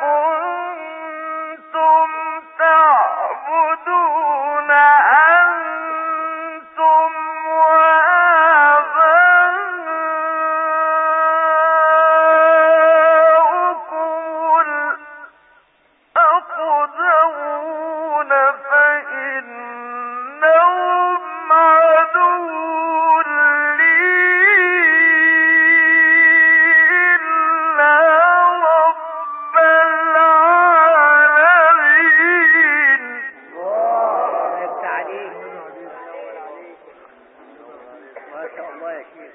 كنتم تعبدون ما شاء الله يا شيخ